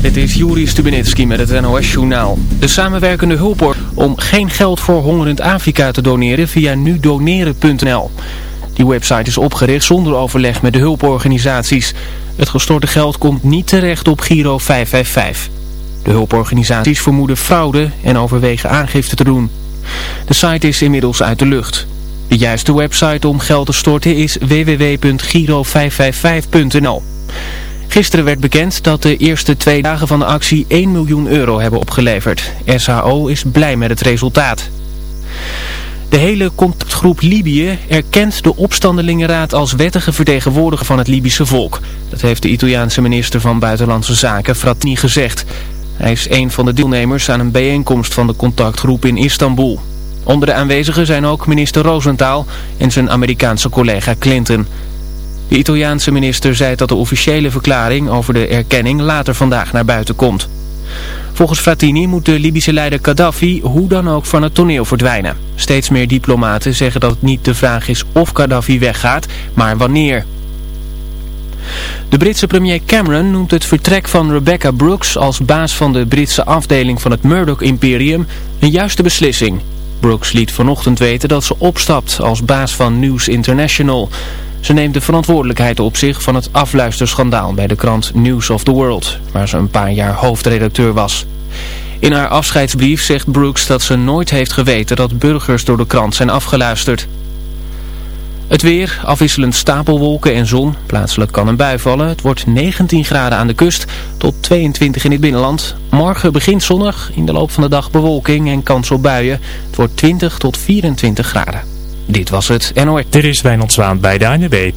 Dit is Juri Stubenitski met het NOS-journaal. De samenwerkende hulp om geen geld voor hongerend Afrika te doneren via nudoneren.nl. Die website is opgericht zonder overleg met de hulporganisaties. Het gestorte geld komt niet terecht op Giro 555. De hulporganisaties vermoeden fraude en overwegen aangifte te doen. De site is inmiddels uit de lucht. De juiste website om geld te storten is www.giro555.nl. Gisteren werd bekend dat de eerste twee dagen van de actie 1 miljoen euro hebben opgeleverd. SHO is blij met het resultaat. De hele contactgroep Libië erkent de opstandelingenraad als wettige vertegenwoordiger van het Libische volk. Dat heeft de Italiaanse minister van Buitenlandse Zaken Frattini gezegd. Hij is een van de deelnemers aan een bijeenkomst van de contactgroep in Istanbul. Onder de aanwezigen zijn ook minister Rosenthal en zijn Amerikaanse collega Clinton. De Italiaanse minister zei dat de officiële verklaring over de erkenning later vandaag naar buiten komt. Volgens Frattini moet de Libische leider Gaddafi hoe dan ook van het toneel verdwijnen. Steeds meer diplomaten zeggen dat het niet de vraag is of Gaddafi weggaat, maar wanneer. De Britse premier Cameron noemt het vertrek van Rebecca Brooks als baas van de Britse afdeling van het Murdoch-imperium een juiste beslissing. Brooks liet vanochtend weten dat ze opstapt als baas van News International. Ze neemt de verantwoordelijkheid op zich van het afluisterschandaal bij de krant News of the World, waar ze een paar jaar hoofdredacteur was. In haar afscheidsbrief zegt Brooks dat ze nooit heeft geweten dat burgers door de krant zijn afgeluisterd. Het weer, afwisselend stapelwolken en zon. Plaatselijk kan een bui vallen. Het wordt 19 graden aan de kust tot 22 in het binnenland. Morgen begint zonnig, in de loop van de dag bewolking en kans op buien. Het wordt 20 tot 24 graden. Dit was het NOS. Dit is Wijnand Zwaan bij de ANWB.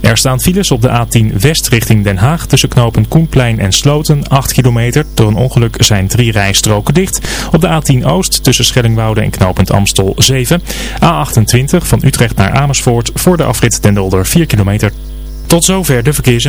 Er staan files op de A10 West richting Den Haag tussen knopen Koenplein en Sloten 8 kilometer. Door een ongeluk zijn drie rijstroken dicht. Op de A10 Oost tussen Schellingwoude en knopend Amstel 7. A28 van Utrecht naar Amersfoort voor de afrit Den Dolder 4 kilometer. Tot zover de verkeers.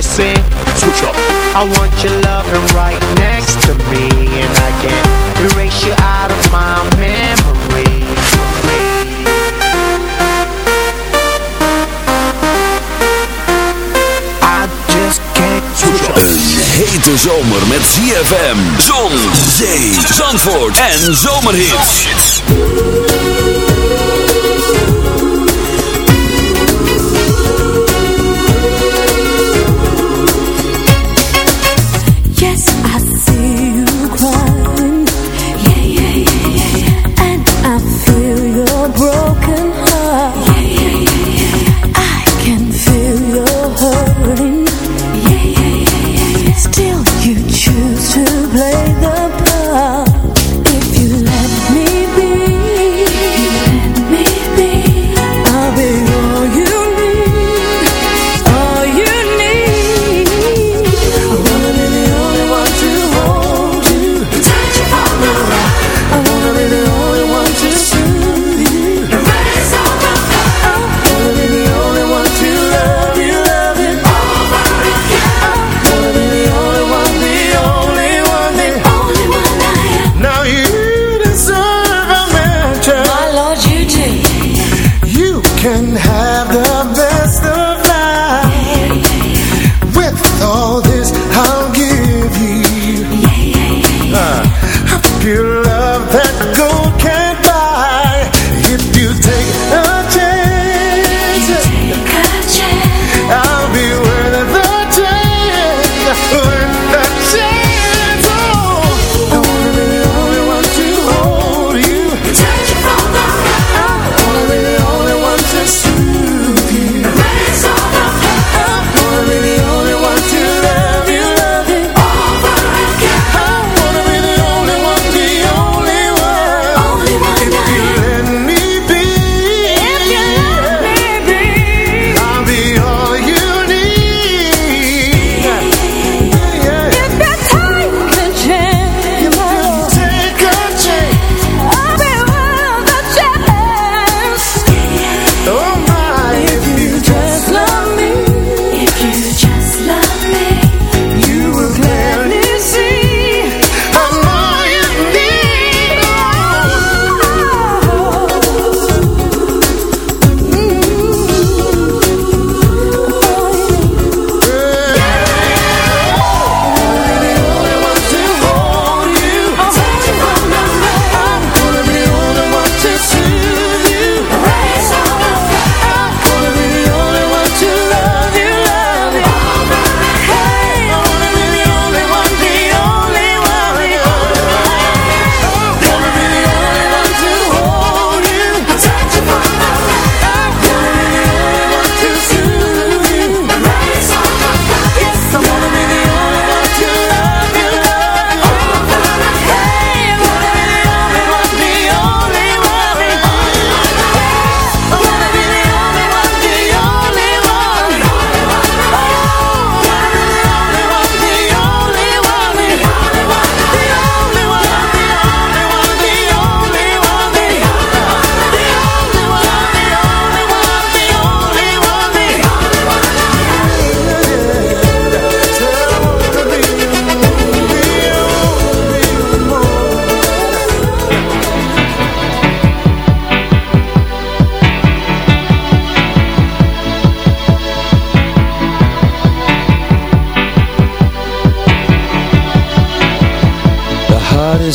missing. Switch up. I want your loving right next to me. And I can't erase you out of my memory. I just can't Een hete zomer met ZFM Zon, zee, zandvoort en zomerhits.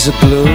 A blue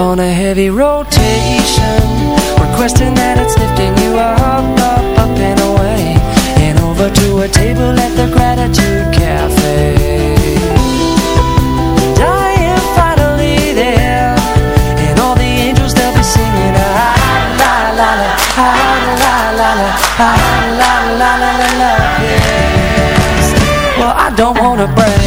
on a heavy rotation Requesting that it's lifting you up, up, up and away And over to a table at the Gratitude Cafe. Dying finally there And all the angels will be singing Ah, la, la, la, ah, ah, la, la, la, la, la, la, la, la, la, Well, I don't wanna brag.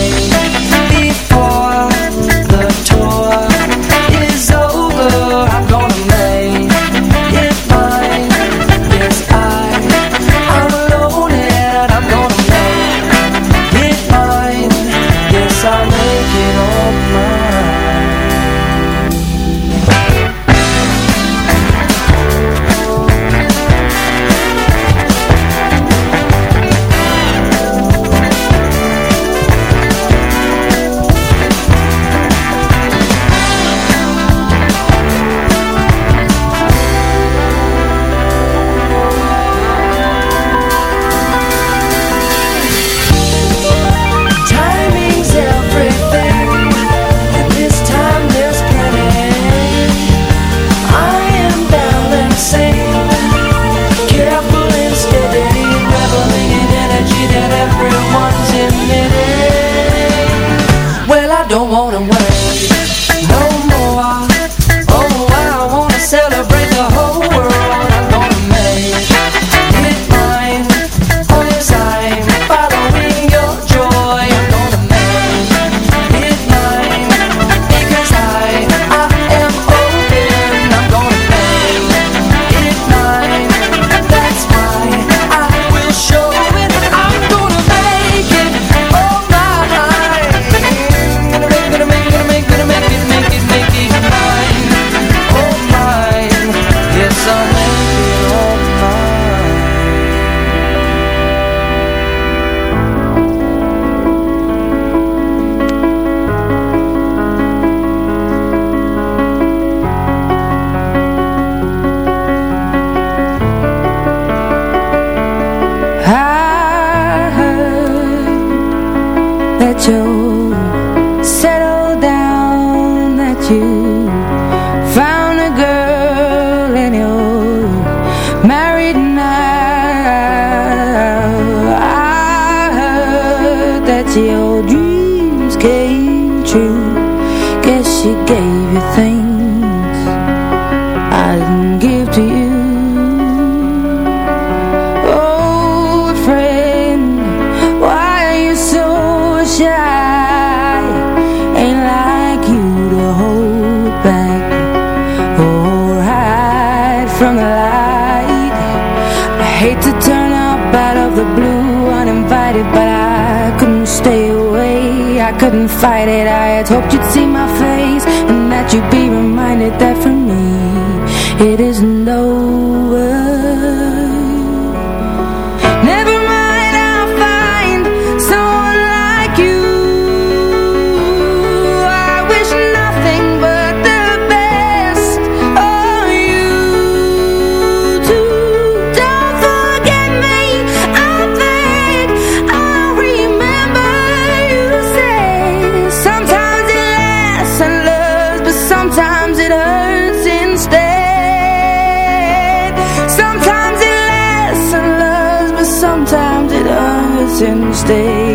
since day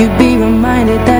to be reminded that